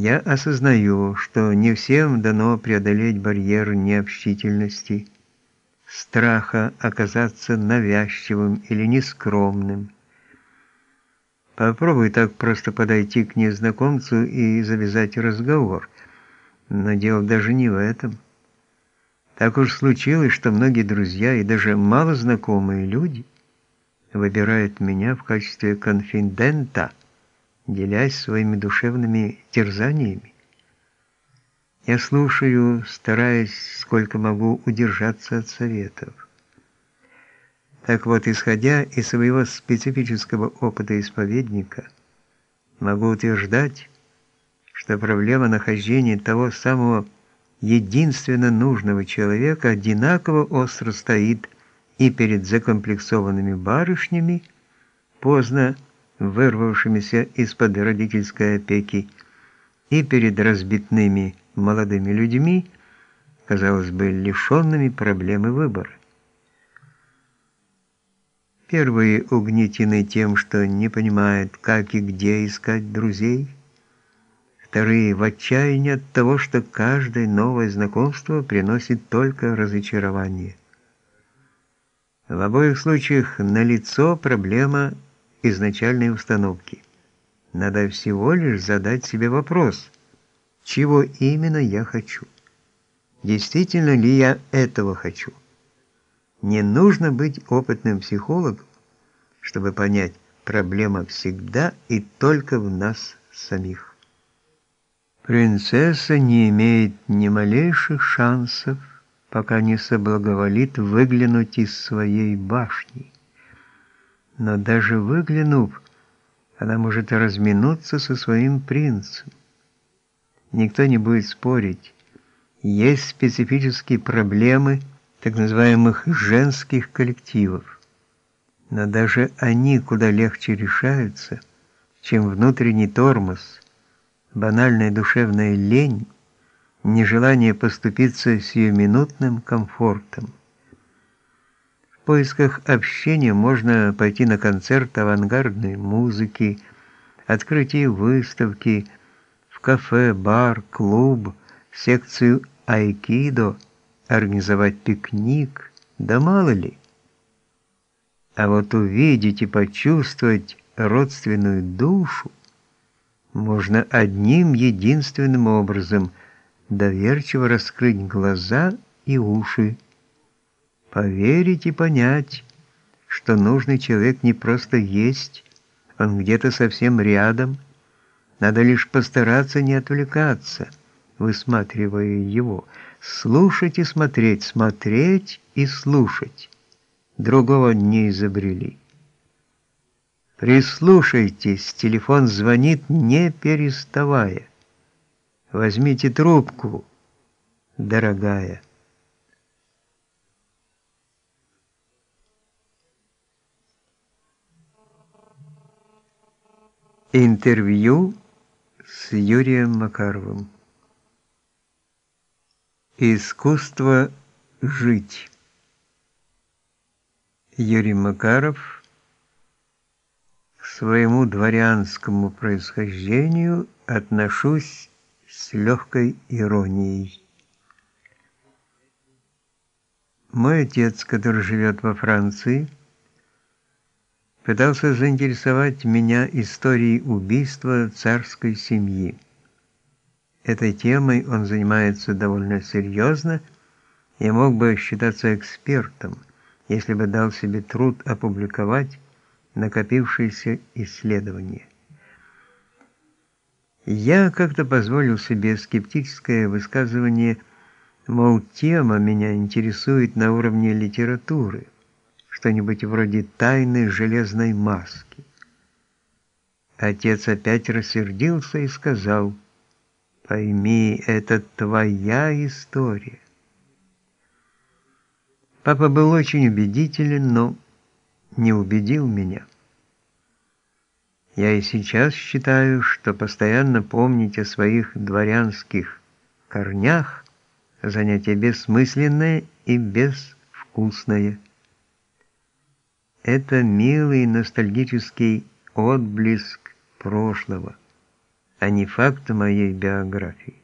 Я осознаю, что не всем дано преодолеть барьер необщительности, страха оказаться навязчивым или нескромным. Попробуй так просто подойти к незнакомцу и завязать разговор. Но дело даже не в этом. Так уж случилось, что многие друзья и даже малознакомые люди выбирают меня в качестве конфидента, делясь своими душевными терзаниями. Я слушаю, стараясь, сколько могу, удержаться от советов. Так вот, исходя из своего специфического опыта исповедника, могу утверждать, что проблема нахождения того самого единственно нужного человека одинаково остро стоит и перед закомплексованными барышнями, поздно вырвавшимися из-под родительской опеки, и перед разбитными молодыми людьми, казалось бы, лишенными проблемы выбора. Первые угнетены тем, что не понимают, как и где искать друзей, Вторые в отчаянии от того, что каждое новое знакомство приносит только разочарование. В обоих случаях налицо проблема изначальной установки. Надо всего лишь задать себе вопрос, чего именно я хочу. Действительно ли я этого хочу? Не нужно быть опытным психологом, чтобы понять, проблема всегда и только в нас самих. Принцесса не имеет ни малейших шансов, пока не соблаговолит выглянуть из своей башни. Но даже выглянув, она может разминуться со своим принцем. Никто не будет спорить. Есть специфические проблемы так называемых женских коллективов. Но даже они куда легче решаются, чем внутренний тормоз – банальная душевная лень, нежелание поступиться сиюминутным комфортом. Поисках общения можно пойти на концерт авангардной музыки, открытие выставки, в кафе, бар, клуб, секцию айкидо, организовать пикник, да мало ли. А вот увидеть и почувствовать родственную душу можно одним единственным образом доверчиво раскрыть глаза и уши, поверить и понять, что нужный человек не просто есть, он где-то совсем рядом, надо лишь постараться не отвлекаться, высматривая его, слушать и смотреть, смотреть и слушать. Другого не изобрели. Прислушайтесь, телефон звонит, не переставая. Возьмите трубку, дорогая. Интервью с Юрием Макаровым. Искусство жить. Юрий Макаров своему дворянскому происхождению отношусь с легкой иронией. Мой отец, который живет во Франции, пытался заинтересовать меня историей убийства царской семьи. Этой темой он занимается довольно серьезно и мог бы считаться экспертом, если бы дал себе труд опубликовать накопившиеся исследования. Я как-то позволил себе скептическое высказывание, мол, тема меня интересует на уровне литературы, что-нибудь вроде «Тайны железной маски». Отец опять рассердился и сказал, «Пойми, это твоя история». Папа был очень убедителен, но не убедил меня. Я и сейчас считаю, что постоянно помнить о своих дворянских корнях – занятие бессмысленное и безвкусное. Это милый ностальгический отблеск прошлого, а не факт моей биографии.